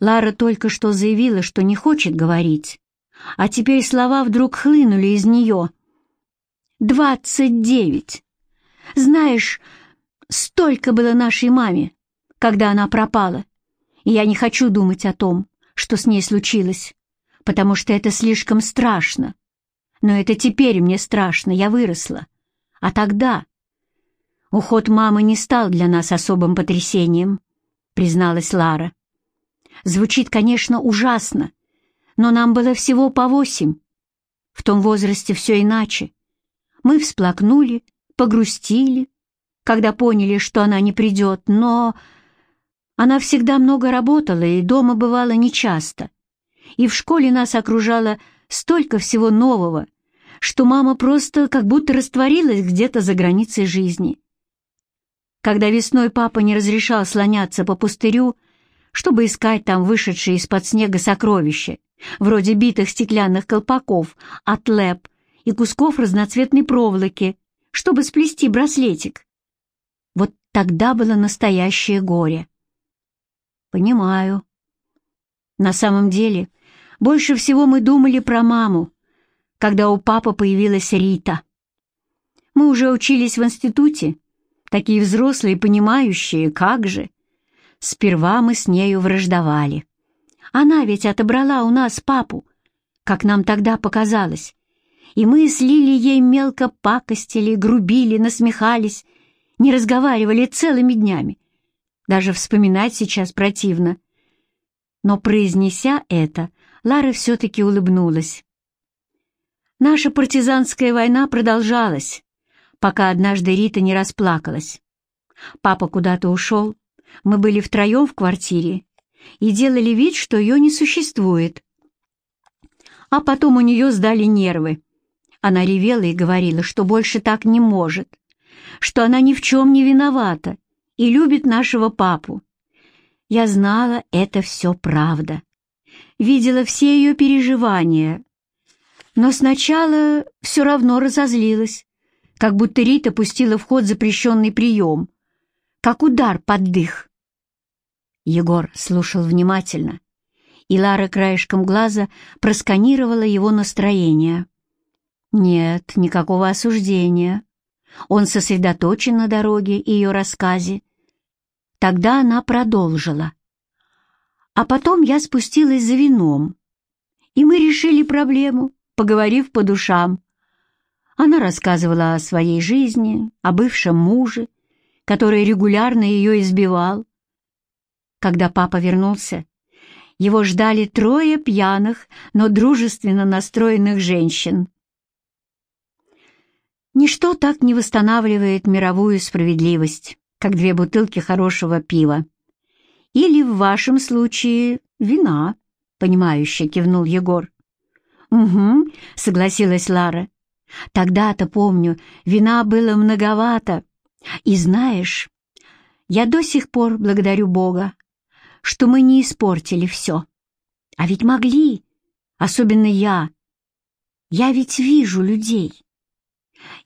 Лара только что заявила, что не хочет говорить, а теперь слова вдруг хлынули из нее. «Двадцать девять! Знаешь, столько было нашей маме, когда она пропала, и я не хочу думать о том, что с ней случилось, потому что это слишком страшно. Но это теперь мне страшно, я выросла. А тогда... Уход мамы не стал для нас особым потрясением, призналась Лара. Звучит, конечно, ужасно, но нам было всего по восемь. В том возрасте все иначе. Мы всплакнули, погрустили, когда поняли, что она не придет, но... Она всегда много работала и дома бывала нечасто. И в школе нас окружало столько всего нового, что мама просто как будто растворилась где-то за границей жизни. Когда весной папа не разрешал слоняться по пустырю, чтобы искать там вышедшие из-под снега сокровища, вроде битых стеклянных колпаков от лэп и кусков разноцветной проволоки, чтобы сплести браслетик. Вот тогда было настоящее горе. Понимаю. На самом деле, больше всего мы думали про маму, когда у папы появилась Рита. Мы уже учились в институте, такие взрослые, понимающие, как же. Сперва мы с нею враждовали. Она ведь отобрала у нас папу, как нам тогда показалось, и мы слили ей мелко пакостили, грубили, насмехались, не разговаривали целыми днями, даже вспоминать сейчас противно. Но, произнеся это, Лара все-таки улыбнулась. Наша партизанская война продолжалась, пока однажды Рита не расплакалась. Папа куда-то ушел, мы были втроем в квартире и делали вид, что ее не существует. А потом у нее сдали нервы. Она ревела и говорила, что больше так не может, что она ни в чем не виновата, и любит нашего папу. Я знала, это все правда. Видела все ее переживания. Но сначала все равно разозлилась, как будто Рита пустила в ход запрещенный прием, как удар под дых. Егор слушал внимательно, и Лара краешком глаза просканировала его настроение. Нет, никакого осуждения. Он сосредоточен на дороге и ее рассказе, Тогда она продолжила. А потом я спустилась за вином, и мы решили проблему, поговорив по душам. Она рассказывала о своей жизни, о бывшем муже, который регулярно ее избивал. Когда папа вернулся, его ждали трое пьяных, но дружественно настроенных женщин. Ничто так не восстанавливает мировую справедливость как две бутылки хорошего пива. Или в вашем случае вина, понимающе кивнул Егор. Угу, согласилась Лара. Тогда-то, помню, вина было многовато. И знаешь, я до сих пор благодарю Бога, что мы не испортили все. А ведь могли, особенно я. Я ведь вижу людей.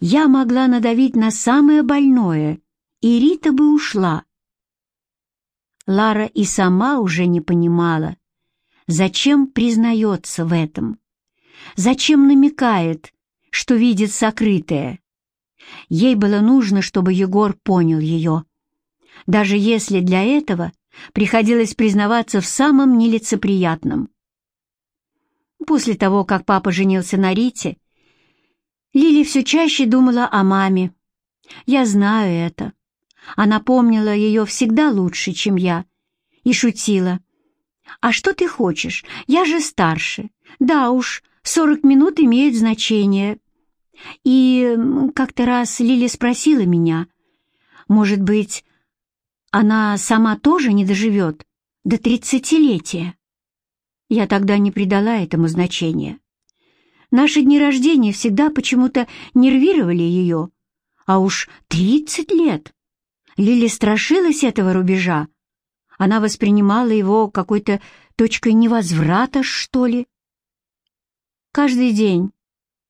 Я могла надавить на самое больное и Рита бы ушла. Лара и сама уже не понимала, зачем признается в этом, зачем намекает, что видит сокрытое. Ей было нужно, чтобы Егор понял ее, даже если для этого приходилось признаваться в самом нелицеприятном. После того, как папа женился на Рите, Лили все чаще думала о маме. Я знаю это. Она помнила ее всегда лучше, чем я, и шутила. «А что ты хочешь? Я же старше. Да уж, сорок минут имеют значение». И как-то раз Лили спросила меня, может быть, она сама тоже не доживет до тридцатилетия. Я тогда не придала этому значения. Наши дни рождения всегда почему-то нервировали ее, а уж тридцать лет Лили страшилась этого рубежа. Она воспринимала его какой-то точкой невозврата, что ли. Каждый день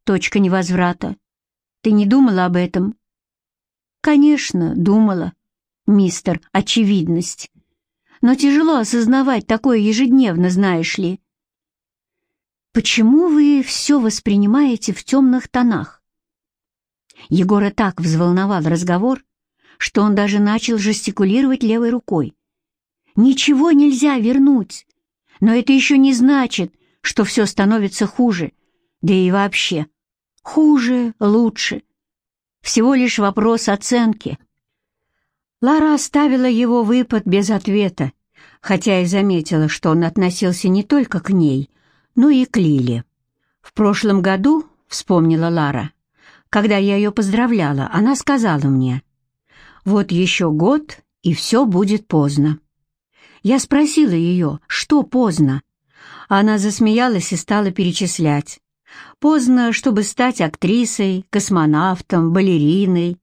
точка невозврата. Ты не думала об этом? Конечно, думала, мистер Очевидность. но тяжело осознавать такое ежедневно, знаешь ли. Почему вы все воспринимаете в темных тонах? Егора так взволновал разговор, что он даже начал жестикулировать левой рукой. Ничего нельзя вернуть, но это еще не значит, что все становится хуже, да и вообще. Хуже, лучше. Всего лишь вопрос оценки. Лара оставила его выпад без ответа, хотя и заметила, что он относился не только к ней, но и к Лиле. В прошлом году, вспомнила Лара, когда я ее поздравляла, она сказала мне, «Вот еще год, и все будет поздно». Я спросила ее, что поздно. Она засмеялась и стала перечислять. Поздно, чтобы стать актрисой, космонавтом, балериной.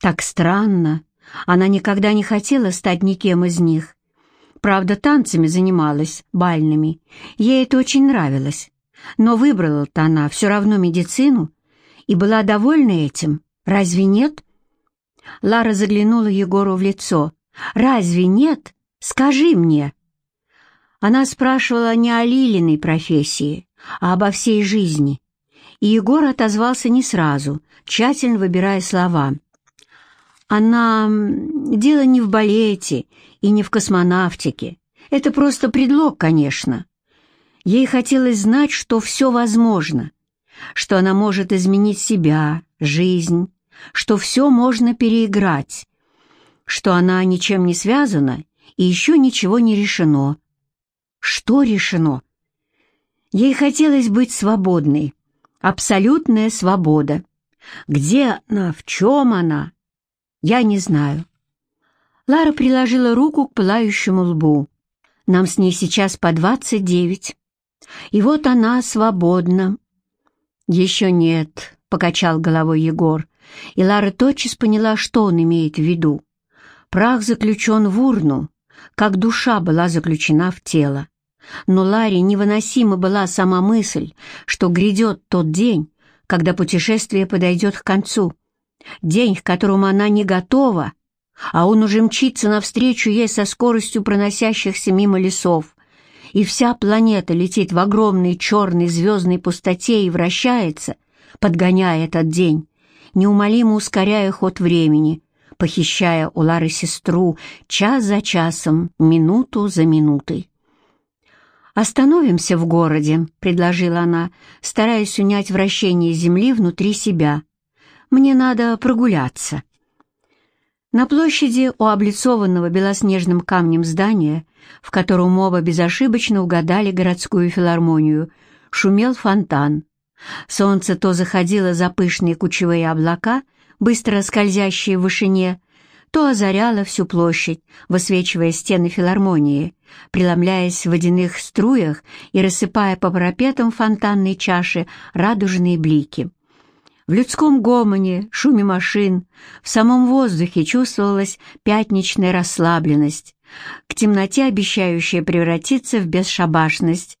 Так странно. Она никогда не хотела стать никем из них. Правда, танцами занималась, бальными. Ей это очень нравилось. Но выбрала-то она все равно медицину и была довольна этим. Разве нет? Лара заглянула Егору в лицо. «Разве нет? Скажи мне!» Она спрашивала не о Лилиной профессии, а обо всей жизни. И Егор отозвался не сразу, тщательно выбирая слова. «Она... дело не в балете и не в космонавтике. Это просто предлог, конечно. Ей хотелось знать, что все возможно, что она может изменить себя, жизнь, что все можно переиграть, что она ничем не связана и еще ничего не решено. Что решено? Ей хотелось быть свободной, абсолютная свобода. Где она, в чем она? Я не знаю. Лара приложила руку к пылающему лбу. Нам с ней сейчас по двадцать девять. И вот она свободна. Еще нет, — покачал головой Егор, и Лара тотчас поняла, что он имеет в виду. Прах заключен в урну, как душа была заключена в тело. Но Ларе невыносима была сама мысль, что грядет тот день, когда путешествие подойдет к концу. День, к которому она не готова, а он уже мчится навстречу ей со скоростью проносящихся мимо лесов. И вся планета летит в огромной черной звездной пустоте и вращается, подгоняя этот день, неумолимо ускоряя ход времени, похищая у Лары сестру час за часом, минуту за минутой. «Остановимся в городе», — предложила она, стараясь унять вращение Земли внутри себя. «Мне надо прогуляться». На площади у облицованного белоснежным камнем здания, в котором оба безошибочно угадали городскую филармонию, шумел фонтан. Солнце то заходило за пышные кучевые облака, быстро скользящие в вышине, то озаряло всю площадь, высвечивая стены филармонии, преломляясь в водяных струях и рассыпая по парапетам фонтанной чаши радужные блики. В людском гомоне, шуме машин, в самом воздухе чувствовалась пятничная расслабленность, к темноте обещающая превратиться в бесшабашность,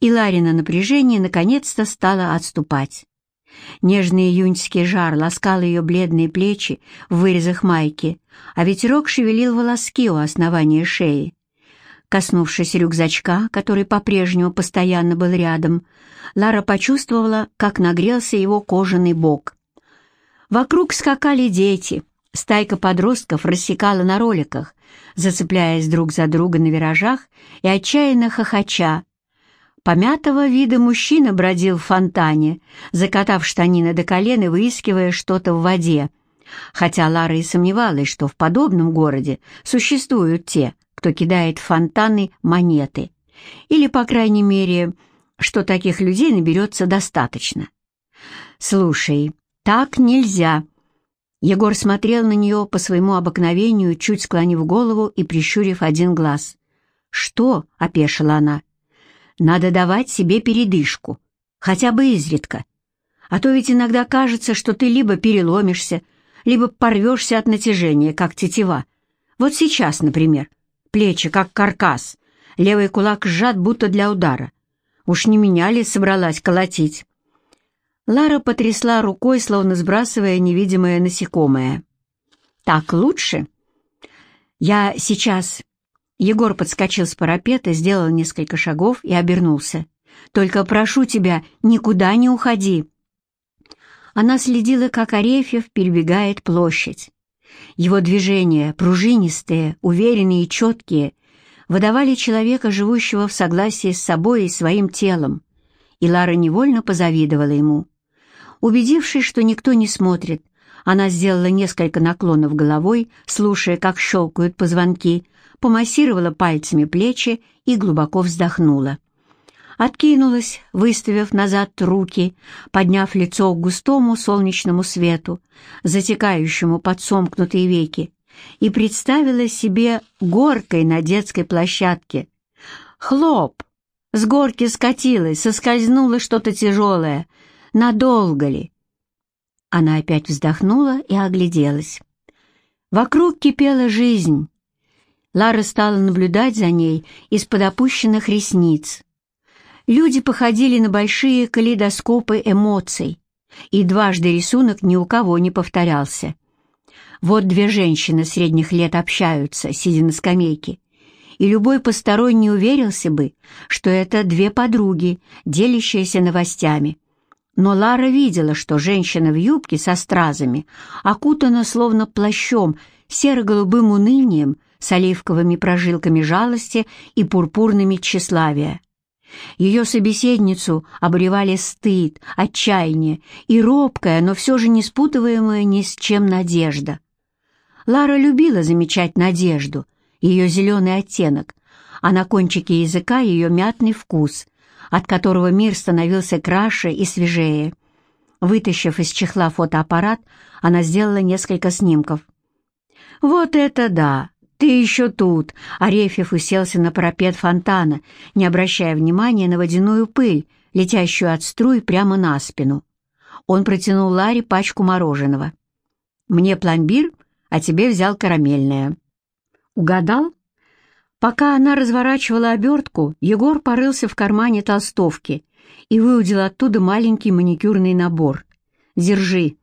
и Ларина напряжение наконец-то стало отступать. Нежный июньский жар ласкал ее бледные плечи в вырезах майки, а ветерок шевелил волоски у основания шеи. Коснувшись рюкзачка, который по-прежнему постоянно был рядом, Лара почувствовала, как нагрелся его кожаный бок. Вокруг скакали дети, стайка подростков рассекала на роликах, зацепляясь друг за друга на виражах и отчаянно хохоча, Помятого вида мужчина бродил в фонтане, закатав штанины до колен и выискивая что-то в воде. Хотя Лара и сомневалась, что в подобном городе существуют те, кто кидает в фонтаны монеты. Или, по крайней мере, что таких людей наберется достаточно. «Слушай, так нельзя!» Егор смотрел на нее по своему обыкновению, чуть склонив голову и прищурив один глаз. «Что?» — опешила она. Надо давать себе передышку, хотя бы изредка. А то ведь иногда кажется, что ты либо переломишься, либо порвешься от натяжения, как тетива. Вот сейчас, например, плечи как каркас, левый кулак сжат, будто для удара. Уж не меня ли собралась колотить? Лара потрясла рукой, словно сбрасывая невидимое насекомое. «Так лучше?» «Я сейчас Егор подскочил с парапета, сделал несколько шагов и обернулся. «Только прошу тебя, никуда не уходи!» Она следила, как Арефьев перебегает площадь. Его движения, пружинистые, уверенные и четкие, выдавали человека, живущего в согласии с собой и своим телом, и Лара невольно позавидовала ему. Убедившись, что никто не смотрит, она сделала несколько наклонов головой, слушая, как щелкают позвонки, помассировала пальцами плечи и глубоко вздохнула. Откинулась, выставив назад руки, подняв лицо к густому солнечному свету, затекающему под сомкнутые веки, и представила себе горкой на детской площадке. Хлоп! С горки скатилась, соскользнуло что-то тяжелое. Надолго ли? Она опять вздохнула и огляделась. Вокруг кипела жизнь. Лара стала наблюдать за ней из-под опущенных ресниц. Люди походили на большие калейдоскопы эмоций, и дважды рисунок ни у кого не повторялся. Вот две женщины средних лет общаются, сидя на скамейке, и любой посторонний уверился бы, что это две подруги, делящиеся новостями. Но Лара видела, что женщина в юбке со стразами окутана словно плащом, серо-голубым унынием, с оливковыми прожилками жалости и пурпурными тщеславия. Ее собеседницу обревали стыд, отчаяние и робкая, но все же не спутываемая ни с чем надежда. Лара любила замечать надежду, ее зеленый оттенок, а на кончике языка ее мятный вкус — от которого мир становился краше и свежее. Вытащив из чехла фотоаппарат, она сделала несколько снимков. «Вот это да! Ты еще тут!» Арефьев уселся на парапет фонтана, не обращая внимания на водяную пыль, летящую от струй прямо на спину. Он протянул Ларе пачку мороженого. «Мне пломбир, а тебе взял карамельное». «Угадал?» Пока она разворачивала обертку, Егор порылся в кармане толстовки и выудил оттуда маленький маникюрный набор. «Держи».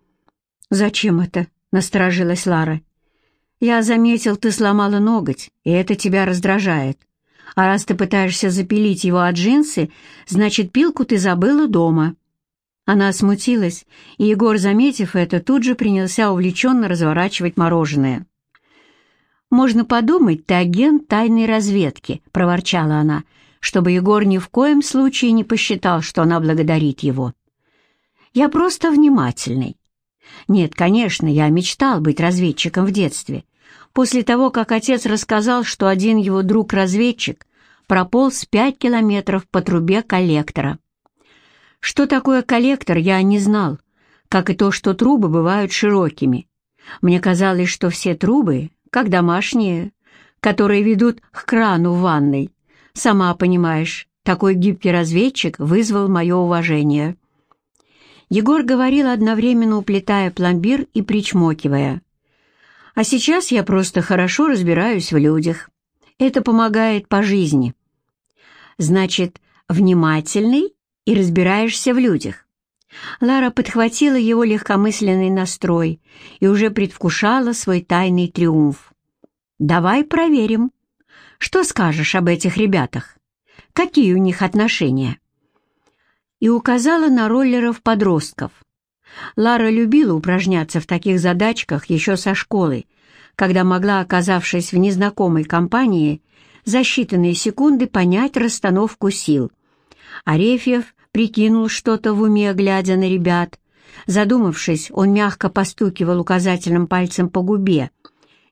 «Зачем это?» — насторожилась Лара. «Я заметил, ты сломала ноготь, и это тебя раздражает. А раз ты пытаешься запилить его от джинсы, значит, пилку ты забыла дома». Она смутилась, и Егор, заметив это, тут же принялся увлеченно разворачивать мороженое. «Можно подумать, ты агент тайной разведки», — проворчала она, чтобы Егор ни в коем случае не посчитал, что она благодарит его. «Я просто внимательный. Нет, конечно, я мечтал быть разведчиком в детстве. После того, как отец рассказал, что один его друг-разведчик прополз пять километров по трубе коллектора. Что такое коллектор, я не знал, как и то, что трубы бывают широкими. Мне казалось, что все трубы как домашние, которые ведут к крану в ванной. Сама понимаешь, такой гибкий разведчик вызвал мое уважение». Егор говорил, одновременно уплетая пломбир и причмокивая. «А сейчас я просто хорошо разбираюсь в людях. Это помогает по жизни». «Значит, внимательный и разбираешься в людях». Лара подхватила его легкомысленный настрой и уже предвкушала свой тайный триумф. «Давай проверим. Что скажешь об этих ребятах? Какие у них отношения?» И указала на роллеров-подростков. Лара любила упражняться в таких задачках еще со школы, когда могла, оказавшись в незнакомой компании, за считанные секунды понять расстановку сил. Арефьев прикинул что-то в уме, глядя на ребят. Задумавшись, он мягко постукивал указательным пальцем по губе,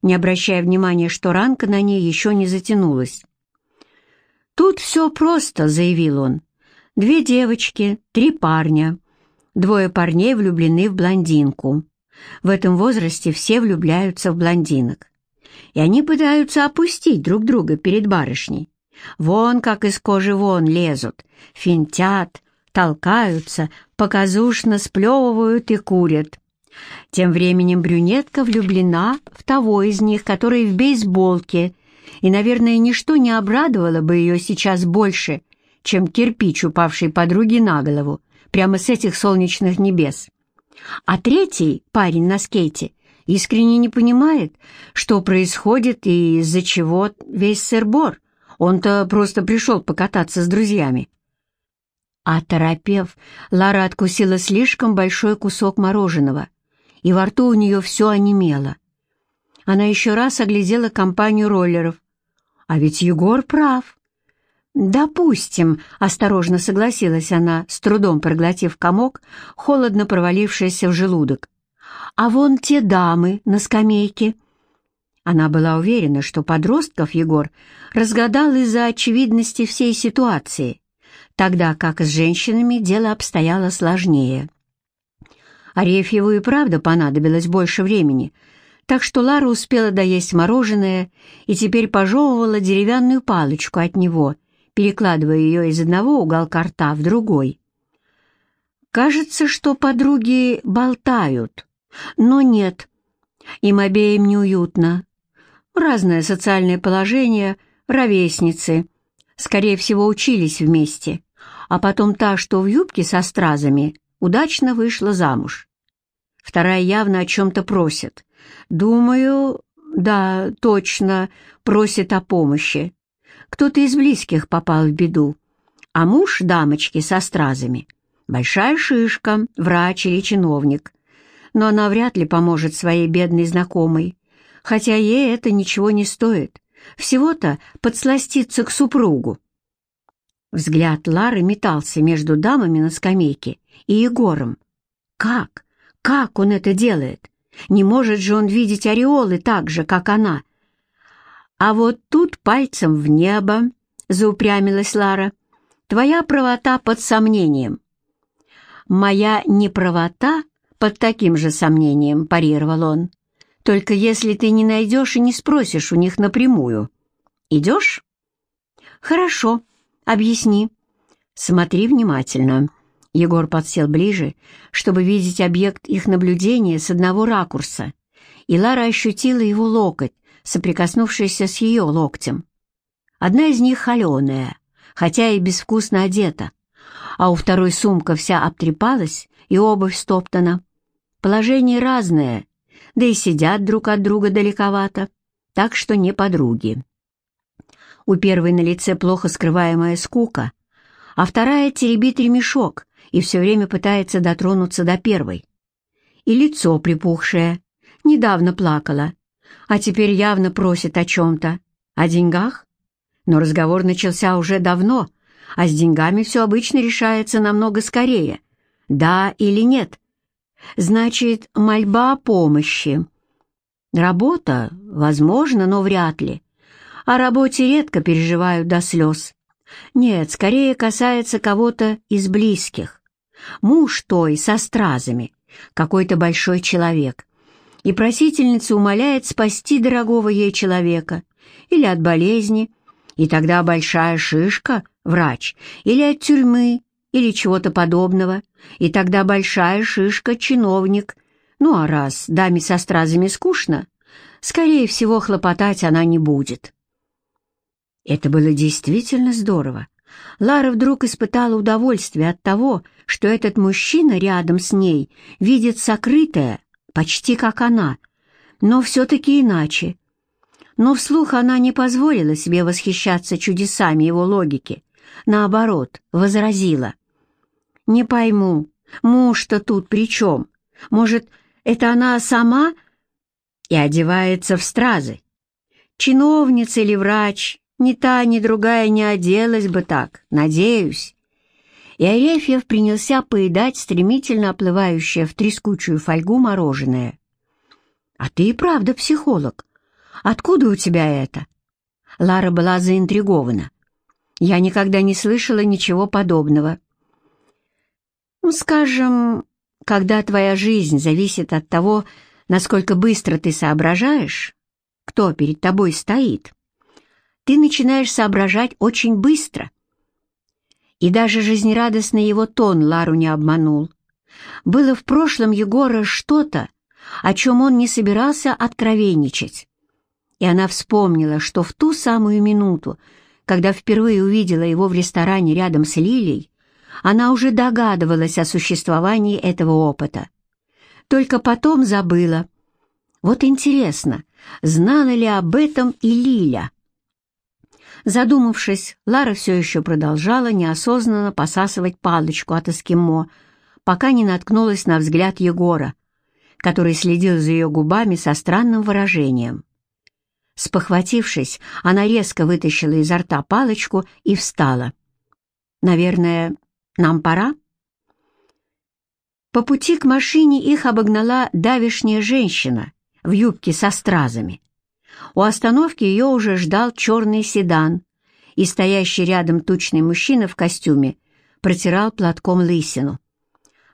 не обращая внимания, что ранка на ней еще не затянулась. «Тут все просто», — заявил он. «Две девочки, три парня. Двое парней влюблены в блондинку. В этом возрасте все влюбляются в блондинок. И они пытаются опустить друг друга перед барышней. Вон как из кожи вон лезут, финтят, толкаются, показушно сплевывают и курят. Тем временем брюнетка влюблена в того из них, который в бейсболке, и, наверное, ничто не обрадовало бы ее сейчас больше, чем кирпич, упавший подруге на голову, прямо с этих солнечных небес. А третий, парень на скейте, искренне не понимает, что происходит и из-за чего весь сыр-бор. Он-то просто пришел покататься с друзьями. А торопев, Лара откусила слишком большой кусок мороженого, и во рту у нее все онемело. Она еще раз оглядела компанию роллеров. А ведь Егор прав. «Допустим», — осторожно согласилась она, с трудом проглотив комок, холодно провалившийся в желудок. «А вон те дамы на скамейке». Она была уверена, что подростков Егор разгадал из-за очевидности всей ситуации, тогда как с женщинами дело обстояло сложнее. Арефьеву и правда понадобилось больше времени, так что Лара успела доесть мороженое и теперь пожевывала деревянную палочку от него, перекладывая ее из одного уголка рта в другой. Кажется, что подруги болтают, но нет, им обеим неуютно. Разное социальное положение, ровесницы, скорее всего, учились вместе, а потом та, что в юбке со стразами, удачно вышла замуж. Вторая явно о чем-то просит. Думаю, да, точно, просит о помощи. Кто-то из близких попал в беду, а муж дамочки со стразами — большая шишка, врач или чиновник. Но она вряд ли поможет своей бедной знакомой, хотя ей это ничего не стоит. Всего-то подсластиться к супругу. Взгляд Лары метался между дамами на скамейке и Егором. Как? Как он это делает? Не может же он видеть ореолы так же, как она. А вот тут пальцем в небо, заупрямилась Лара. Твоя правота под сомнением. Моя неправота под таким же сомнением, парировал он. Только если ты не найдешь и не спросишь у них напрямую. Идешь? Хорошо, объясни. Смотри внимательно. Егор подсел ближе, чтобы видеть объект их наблюдения с одного ракурса, и Лара ощутила его локоть, соприкоснувшийся с ее локтем. Одна из них холеная, хотя и безвкусно одета, а у второй сумка вся обтрепалась и обувь стоптана. Положение разное, да и сидят друг от друга далековато, так что не подруги. У первой на лице плохо скрываемая скука, а вторая теребит ремешок и все время пытается дотронуться до первой. И лицо припухшее, недавно плакала, а теперь явно просит о чем-то, о деньгах. Но разговор начался уже давно, а с деньгами все обычно решается намного скорее. Да или нет? Значит, мольба о помощи. Работа, возможно, но вряд ли. О работе редко переживают до слез. Нет, скорее касается кого-то из близких. Муж той со стразами, какой-то большой человек. И просительница умоляет спасти дорогого ей человека или от болезни, и тогда большая шишка, врач, или от тюрьмы, или чего-то подобного, и тогда большая шишка — чиновник. Ну а раз даме со стразами скучно, скорее всего, хлопотать она не будет. Это было действительно здорово. Лара вдруг испытала удовольствие от того, что этот мужчина рядом с ней видит сокрытое, почти как она, но все-таки иначе. Но вслух она не позволила себе восхищаться чудесами его логики. Наоборот, возразила. «Не пойму, муж-то тут при чем? Может, это она сама?» И одевается в стразы. Чиновница или врач, ни та, ни другая не оделась бы так, надеюсь. И Арефьев принялся поедать стремительно оплывающее в трескучую фольгу мороженое. «А ты и правда психолог. Откуда у тебя это?» Лара была заинтригована. «Я никогда не слышала ничего подобного». «Ну, скажем, когда твоя жизнь зависит от того, насколько быстро ты соображаешь, кто перед тобой стоит, ты начинаешь соображать очень быстро. И даже жизнерадостный его тон Лару не обманул. Было в прошлом Егора что-то, о чем он не собирался откровенничать. И она вспомнила, что в ту самую минуту, когда впервые увидела его в ресторане рядом с Лилией, она уже догадывалась о существовании этого опыта. Только потом забыла. Вот интересно, знала ли об этом и Лиля? Задумавшись, Лара все еще продолжала неосознанно посасывать палочку от эскимо, пока не наткнулась на взгляд Егора, который следил за ее губами со странным выражением. Спохватившись, она резко вытащила изо рта палочку и встала. «Наверное, нам пора?» По пути к машине их обогнала давишняя женщина в юбке со стразами. У остановки ее уже ждал черный седан, и стоящий рядом тучный мужчина в костюме протирал платком лысину.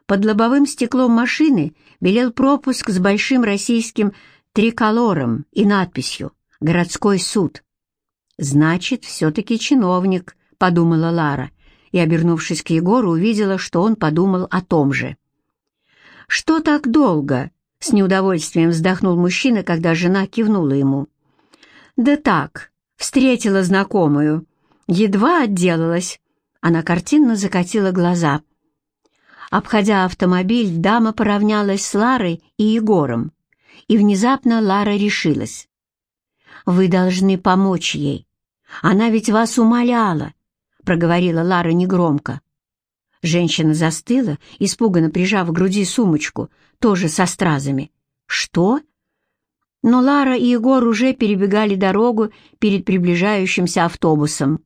Под лобовым стеклом машины белел пропуск с большим российским триколором и надписью «Городской суд». «Значит, все-таки чиновник», — подумала Лара, и, обернувшись к Егору, увидела, что он подумал о том же. «Что так долго?» — с неудовольствием вздохнул мужчина, когда жена кивнула ему. «Да так, встретила знакомую. Едва отделалась». Она картинно закатила глаза. Обходя автомобиль, дама поравнялась с Ларой и Егором, и внезапно Лара решилась. «Вы должны помочь ей. Она ведь вас умоляла», — проговорила Лара негромко. Женщина застыла, испуганно прижав к груди сумочку, тоже со стразами. «Что?» Но Лара и Егор уже перебегали дорогу перед приближающимся автобусом.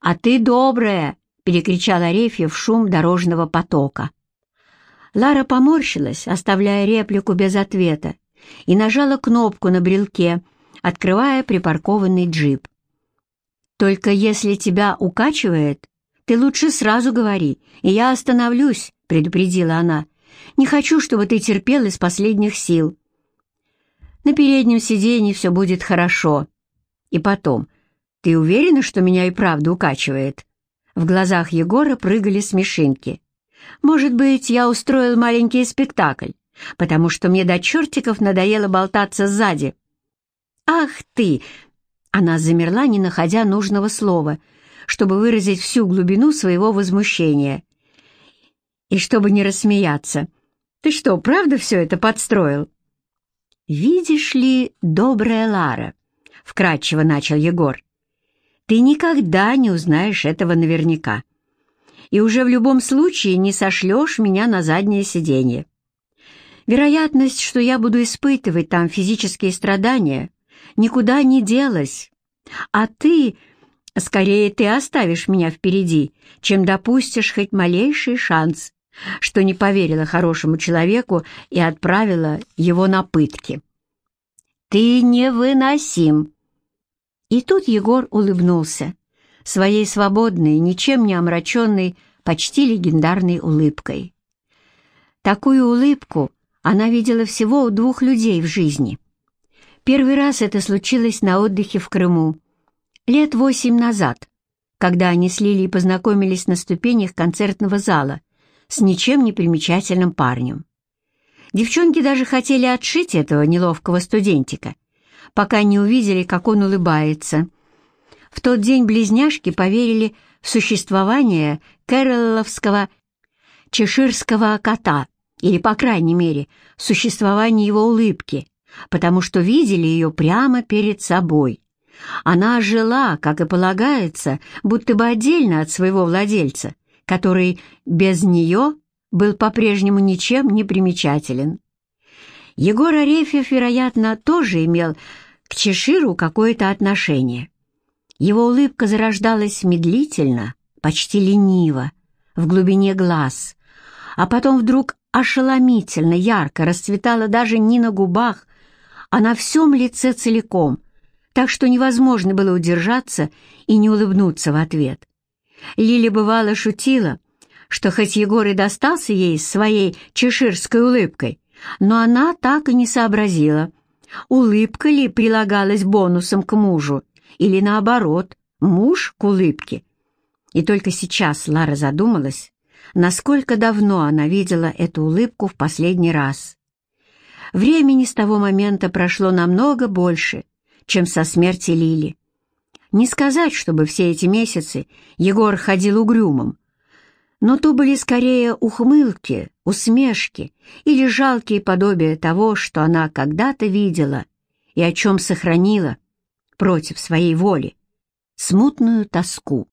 «А ты добрая!» — перекричал Арефьев шум дорожного потока. Лара поморщилась, оставляя реплику без ответа, и нажала кнопку на брелке, открывая припаркованный джип. «Только если тебя укачивает, ты лучше сразу говори, и я остановлюсь», — предупредила она. «Не хочу, чтобы ты терпел из последних сил». «На переднем сиденье все будет хорошо. И потом, ты уверена, что меня и правда укачивает?» В глазах Егора прыгали смешинки. «Может быть, я устроил маленький спектакль, потому что мне до чертиков надоело болтаться сзади». «Ах ты!» Она замерла, не находя нужного слова — чтобы выразить всю глубину своего возмущения. И чтобы не рассмеяться. «Ты что, правда все это подстроил?» «Видишь ли, добрая Лара», — вкратчиво начал Егор, «ты никогда не узнаешь этого наверняка, и уже в любом случае не сошлешь меня на заднее сиденье. Вероятность, что я буду испытывать там физические страдания, никуда не делась, а ты Скорее ты оставишь меня впереди, чем допустишь хоть малейший шанс, что не поверила хорошему человеку и отправила его на пытки. Ты невыносим. И тут Егор улыбнулся, своей свободной, ничем не омраченной, почти легендарной улыбкой. Такую улыбку она видела всего у двух людей в жизни. Первый раз это случилось на отдыхе в Крыму, Лет восемь назад, когда они с Лилией познакомились на ступенях концертного зала с ничем не примечательным парнем. Девчонки даже хотели отшить этого неловкого студентика, пока не увидели, как он улыбается. В тот день близняшки поверили в существование кэроловского чеширского кота, или, по крайней мере, в существование его улыбки, потому что видели ее прямо перед собой. Она жила, как и полагается, будто бы отдельно от своего владельца, который без нее был по-прежнему ничем не примечателен. Егор Арефьев, вероятно, тоже имел к Чеширу какое-то отношение. Его улыбка зарождалась медлительно, почти лениво, в глубине глаз, а потом вдруг ошеломительно ярко расцветала даже не на губах, а на всем лице целиком — так что невозможно было удержаться и не улыбнуться в ответ. Лили бывало шутила, что хоть Егор и достался ей своей чеширской улыбкой, но она так и не сообразила, улыбка ли прилагалась бонусом к мужу, или наоборот, муж к улыбке. И только сейчас Лара задумалась, насколько давно она видела эту улыбку в последний раз. Времени с того момента прошло намного больше, чем со смерти Лили. Не сказать, чтобы все эти месяцы Егор ходил угрюмым, но то были скорее ухмылки, усмешки или жалкие подобия того, что она когда-то видела и о чем сохранила против своей воли смутную тоску.